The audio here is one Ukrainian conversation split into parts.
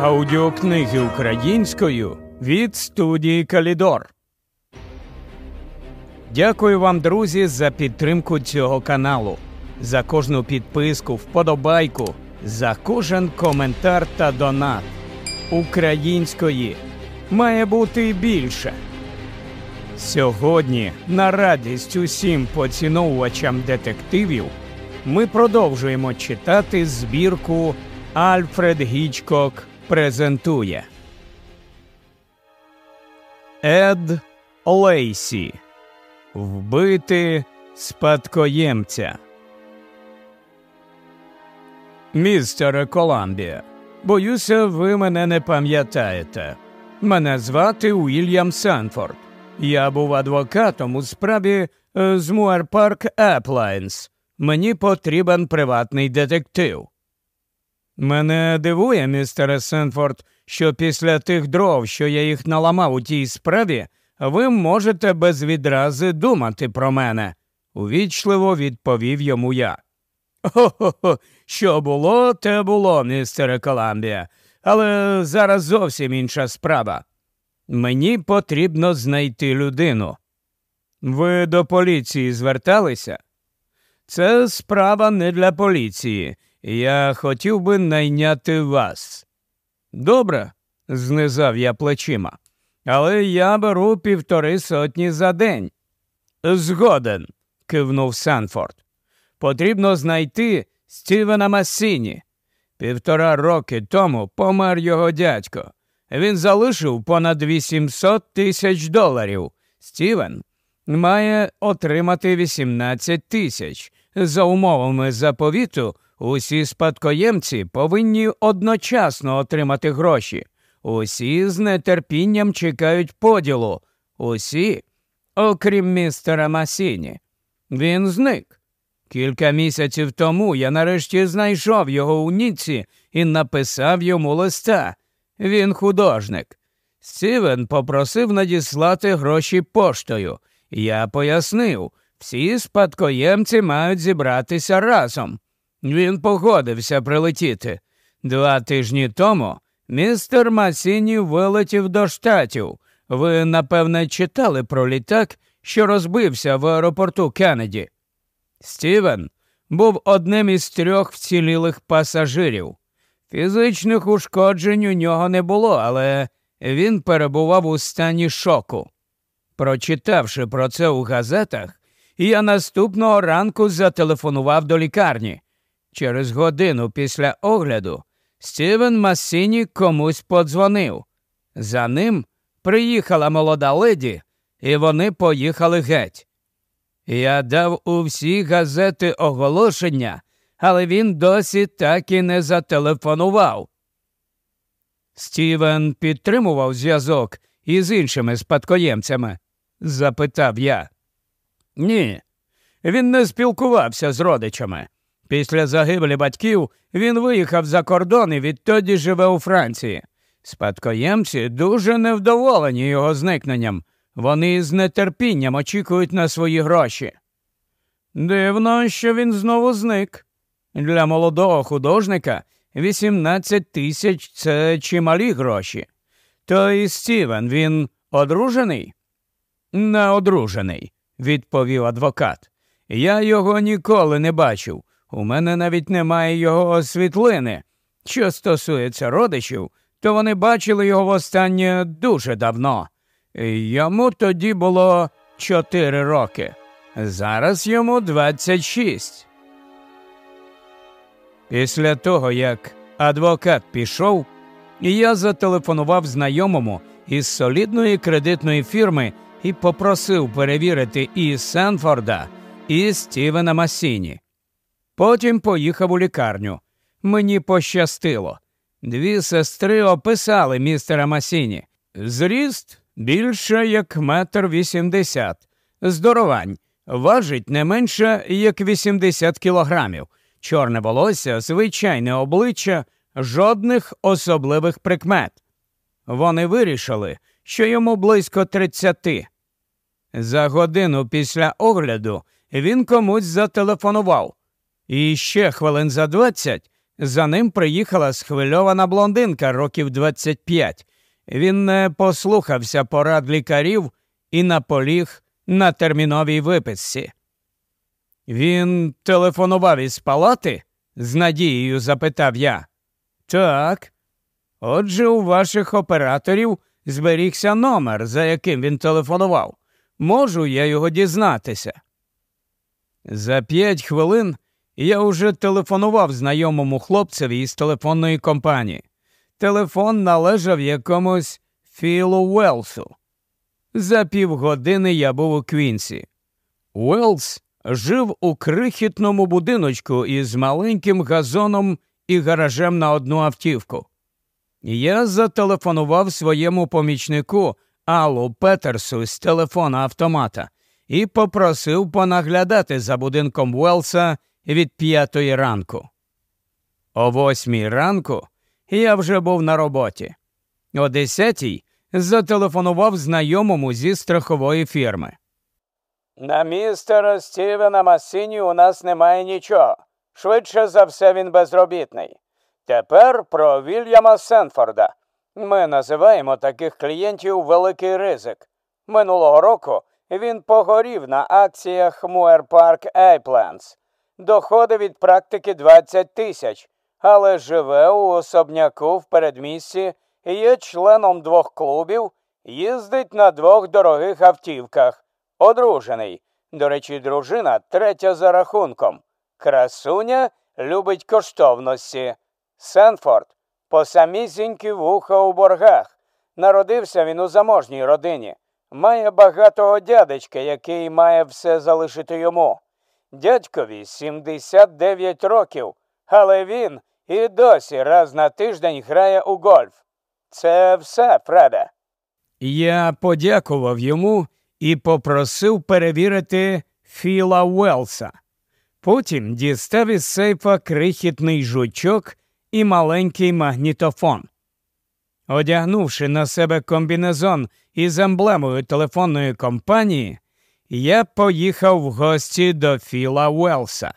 Аудіокниги українською від студії Калідор. Дякую вам, друзі, за підтримку цього каналу, за кожну підписку, вподобайку, за кожен коментар та донат. Української має бути більше. Сьогодні, на радість усім поціновувачам детективів, ми продовжуємо читати збірку Альфред Гічкок презентує Ед Лейсі Вбити спадкоємця. Містере Коламбія. Боюся, ви мене не пам'ятаєте. Мене звати Уільям Санфорд. Я був адвокатом у справі е, з Муар-Парк Еплайнс. Мені потрібен приватний детектив. Мене дивує, містере Сенфорд, що після тих дров, що я їх наламав у тій справі, ви можете без відрази думати про мене, увічливо відповів йому я. Хо-хо-хо, що було, те було, містере Коламбія, але зараз зовсім інша справа. Мені потрібно знайти людину. Ви до поліції зверталися? Це справа не для поліції. Я хотів би найняти вас. Добре, знизав я плечима, але я беру півтори сотні за день. Згоден, кивнув Санфорд. Потрібно знайти Стівена Массіні. Півтора роки тому помер його дядько. Він залишив понад 800 тисяч доларів. Стівен має отримати 18 тисяч. За умовами заповіту, усі спадкоємці повинні одночасно отримати гроші. Усі з нетерпінням чекають поділу. Усі, окрім містера Масіні. Він зник. Кілька місяців тому я нарешті знайшов його у Ніці і написав йому листа. Він художник. Стівен попросив надіслати гроші поштою. Я пояснив, всі спадкоємці мають зібратися разом. Він погодився прилетіти. Два тижні тому містер Масіні вилетів до штатів. Ви, напевне, читали про літак, що розбився в аеропорту Кеннеді. Стівен був одним із трьох вцілілих пасажирів. Фізичних ушкоджень у нього не було, але він перебував у стані шоку. Прочитавши про це у газетах, я наступного ранку зателефонував до лікарні. Через годину після огляду Стівен Массіні комусь подзвонив. За ним приїхала молода леді, і вони поїхали геть. Я дав у всі газети оголошення, але він досі так і не зателефонував. Стівен підтримував зв'язок із іншими спадкоємцями? запитав я. Ні, він не спілкувався з родичами. Після загибелі батьків він виїхав за кордон і відтоді живе у Франції. Спадкоємці дуже невдоволені його зникненням. Вони з нетерпінням очікують на свої гроші. Дивно, що він знову зник. Для молодого художника 18 тисяч це чималі гроші. То і Стівен, він одружений? Не одружений, відповів адвокат. Я його ніколи не бачив. У мене навіть немає його світлини. Що стосується родичів, то вони бачили його востаннє дуже давно. Йому тоді було чотири роки. Зараз йому 26. Після того, як адвокат пішов, я зателефонував знайомому із солідної кредитної фірми і попросив перевірити і Сенфорда, і Стівена Масіні. Потім поїхав у лікарню. Мені пощастило. Дві сестри описали містера Масіні. Зріст більше як метр вісімдесят, здоровань, важить не менше як 80 кілограмів, чорне волосся, звичайне обличчя, жодних особливих прикмет. Вони вирішили, що йому близько тридцяти. За годину після огляду він комусь зателефонував, і ще хвилин за двадцять За ним приїхала схвильована блондинка років 25. Він не послухався порад лікарів і наполіг на терміновій виписці. Він телефонував із палати? з надією запитав я. Так. Отже, у ваших операторів зберігся номер, за яким він телефонував. Можу я його дізнатися. За п'ять хвилин я уже телефонував знайомому хлопцеві із телефонної компанії. Телефон належав якомусь Філу Уелсу. За півгодини я був у Квінсі. Уелс жив у крихітному будиночку із маленьким газоном і гаражем на одну автівку. Я зателефонував своєму помічнику Аллу Петерсу з телефона автомата і попросив понаглядати за будинком Уелса від п'ятої ранку. О восьмій ранку я вже був на роботі. О десятій зателефонував знайомому зі страхової фірми. На містера Стівена Масіні у нас немає нічого. Швидше за все він безробітний. Тепер про Вільяма Сенфорда. Ми називаємо таких клієнтів великий ризик. Минулого року він погорів на акціях Муер Парк Ейпленс. Доходи від практики 20 тисяч, але живе у особняку в передмісті, є членом двох клубів, їздить на двох дорогих автівках, одружений. До речі, дружина третя за рахунком. Красуня любить коштовності. Сенфорд по самісінькі вуха у боргах. Народився він у заможній родині. Має багатого дядечка, який має все залишити йому. Дядькові 79 років, але він і досі раз на тиждень грає у гольф. Це все, Фреде. Я подякував йому і попросив перевірити Філа Уелса. Потім дістав із сейфа крихітний жучок і маленький магнітофон. Одягнувши на себе комбінезон із емблемою телефонної компанії, я поїхав в гості до Філа Уелса.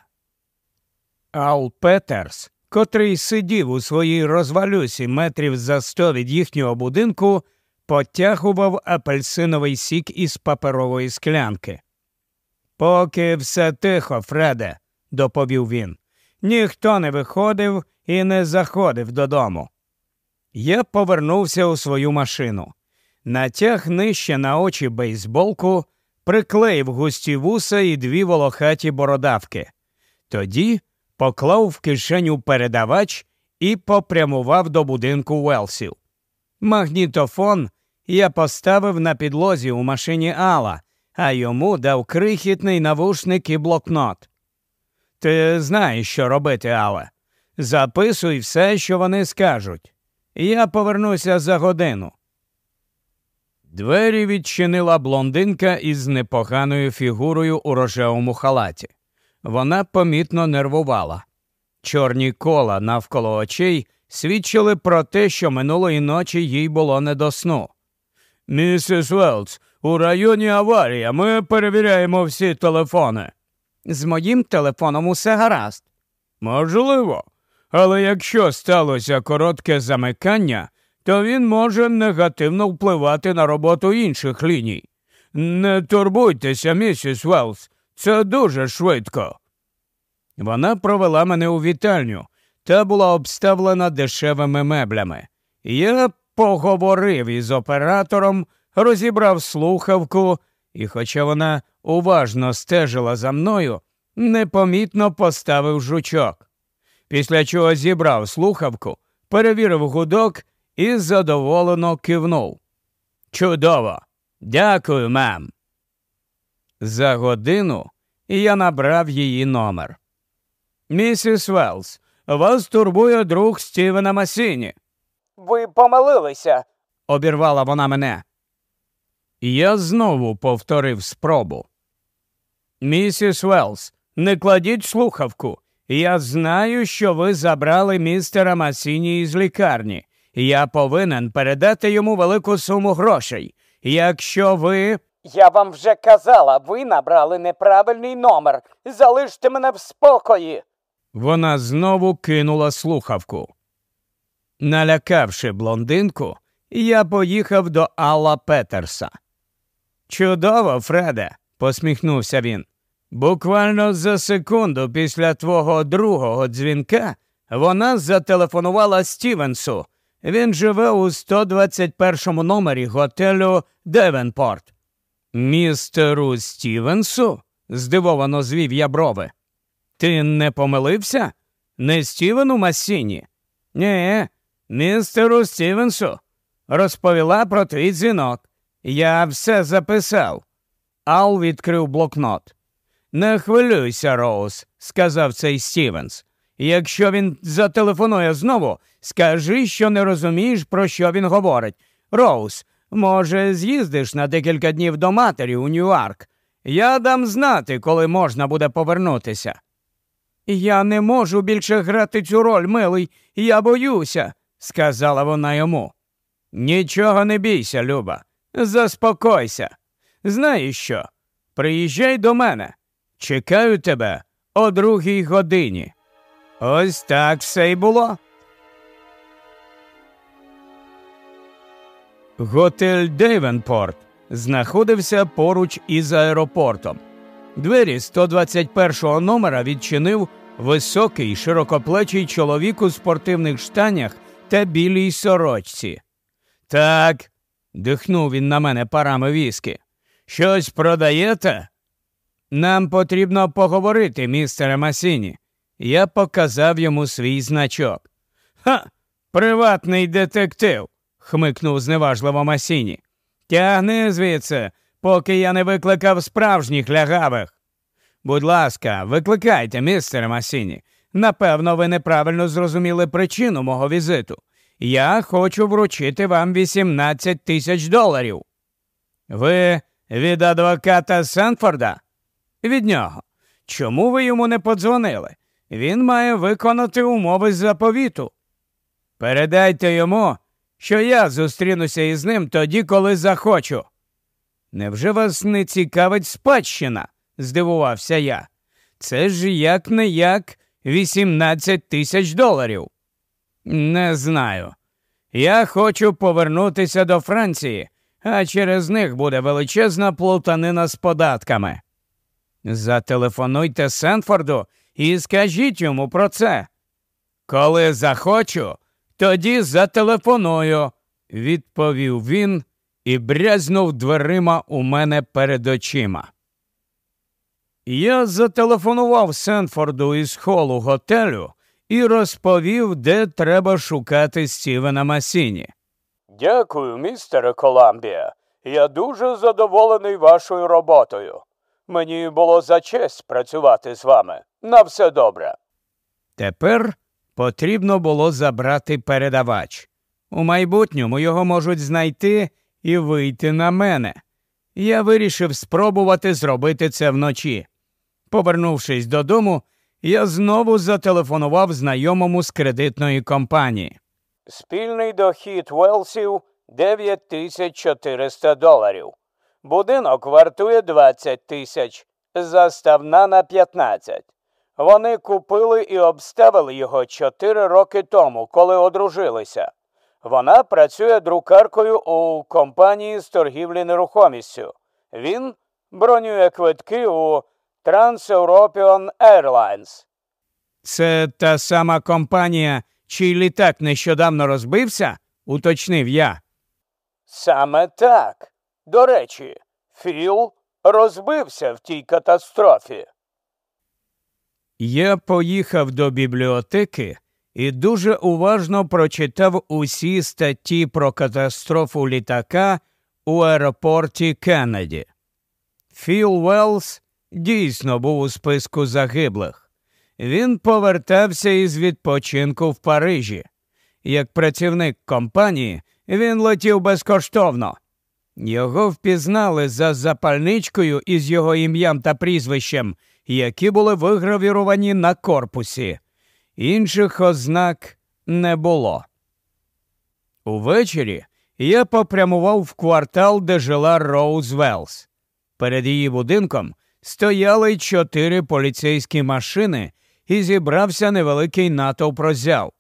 Ал Петерс, котрий сидів у своїй розвалюсі метрів за сто від їхнього будинку, потягував апельсиновий сік із паперової склянки. Поки все тихо, Фреде, доповів він. Ніхто не виходив і не заходив додому. Я повернувся у свою машину. Натяг нижче на очі бейсболку, приклеїв густі вуса і дві волохаті бородавки. Тоді поклав в кишеню передавач і попрямував до будинку Уелсів. Магнітофон я поставив на підлозі у машині Алла, а йому дав крихітний навушник і блокнот. Ти знаєш, що робити, Алле. Записуй все, що вони скажуть. Я повернуся за годину. Двері відчинила блондинка із непоганою фігурою у рожевому халаті. Вона помітно нервувала. Чорні кола навколо очей свідчили про те, що минулої ночі їй було не до сну. Місіс Велц, у районі аварія. Ми перевіряємо всі телефони. З моїм телефоном усе гаразд. Можливо. Але якщо сталося коротке замикання, то він може негативно впливати на роботу інших ліній. Не турбуйтеся, місіс Велс, це дуже швидко. Вона провела мене у вітальню та була обставлена дешевими меблями. Я поговорив із оператором, розібрав слухавку, і, хоча вона уважно стежила за мною, непомітно поставив жучок. Після чого зібрав слухавку, перевірив гудок і задоволено кивнув. Чудово! Дякую, мем. За годину я набрав її номер. Місіс Велс, вас турбує друг Стівена Масіні. Ви помилилися, обірвала вона мене. Я знову повторив спробу. Місіс Велс, не кладіть слухавку. Я знаю, що ви забрали містера Масіні із лікарні. Я повинен передати йому велику суму грошей. Якщо ви. Я вам вже казала, ви набрали неправильний номер. Залиште мене в спокої. Вона знову кинула слухавку. Налякавши блондинку, я поїхав до Алла Петерса. Чудово, Фреде, посміхнувся він. Буквально за секунду після твого другого дзвінка вона зателефонувала Стівенсу. Він живе у 121 номері готелю Девенпорт. Містеру Стівенсу? здивовано звів я брови. Ти не помилився? Не Стівену Масіні? Ні, містеру Стівенсу. Розповіла про твій дзвінок. Я все записав. Ал відкрив блокнот. Не хвилюйся, Роуз, сказав цей Стівенс. Якщо він зателефонує знову, скажи, що не розумієш, про що він говорить. Роуз, може, з'їздиш на декілька днів до матері у Ньюарк. Я дам знати, коли можна буде повернутися. Я не можу більше грати цю роль, милий, я боюся, сказала вона йому. Нічого не бійся, Люба, заспокойся. Знаєш що? Приїжджай до мене. Чекаю тебе о другій годині. Ось так все й було. Готель Дейвенпорт знаходився поруч із аеропортом. Двері 121-го номера відчинив високий широкоплечий чоловік у спортивних штанях та білій сорочці. Так, дихнув він на мене парами віскі. Щось продаєте? Нам потрібно поговорити, містере Масіні. Я показав йому свій значок. Ха, приватний детектив, хмикнув зневажливо Масіні. Тягни звідси, поки я не викликав справжніх лягавих. Будь ласка, викликайте, містере Масіні. Напевно, ви неправильно зрозуміли причину мого візиту. Я хочу вручити вам 18 тисяч доларів. Ви від адвоката Сенфорда? Від нього. Чому ви йому не подзвонили? Він має виконати умови заповіту. Передайте йому, що я зустрінуся із ним тоді, коли захочу. Невже вас не цікавить спадщина? здивувався я. Це ж як не як 18 тисяч доларів. Не знаю. Я хочу повернутися до Франції, а через них буде величезна плутанина з податками. Зателефонуйте Сенфорду і скажіть йому про це. Коли захочу, тоді зателефоную, відповів він і брязнув дверима у мене перед очима. Я зателефонував Сенфорду із холу готелю і розповів, де треба шукати Стівена Масіні. Дякую, містере Коламбія. Я дуже задоволений вашою роботою. Мені було за честь працювати з вами. На все добре. Тепер потрібно було забрати передавач. У майбутньому його можуть знайти і вийти на мене. Я вирішив спробувати зробити це вночі. Повернувшись додому, я знову зателефонував знайомому з кредитної компанії. Спільний дохід Велсів 9400 доларів. Будинок вартує 20 тисяч, заставна на 15. Вони купили і обставили його 4 роки тому, коли одружилися. Вона працює друкаркою у компанії з торгівлі нерухомістю. Він бронює квитки у Trans-European Airlines. Це та сама компанія, чий літак нещодавно розбився? уточнив я. Саме так. До речі, Філ розбився в тій катастрофі. Я поїхав до бібліотеки і дуже уважно прочитав усі статті про катастрофу літака у аеропорті Кеннеді. Філ Велс дійсно був у списку загиблих. Він повертався із відпочинку в Парижі. Як працівник компанії, він летів безкоштовно. Його впізнали за запальничкою із його ім'ям та прізвищем, які були вигравіровані на корпусі. Інших ознак не було. Увечері я попрямував в квартал, де жила Роуз Велс. Перед її будинком стояли чотири поліцейські машини, і зібрався невеликий натовп роззяв.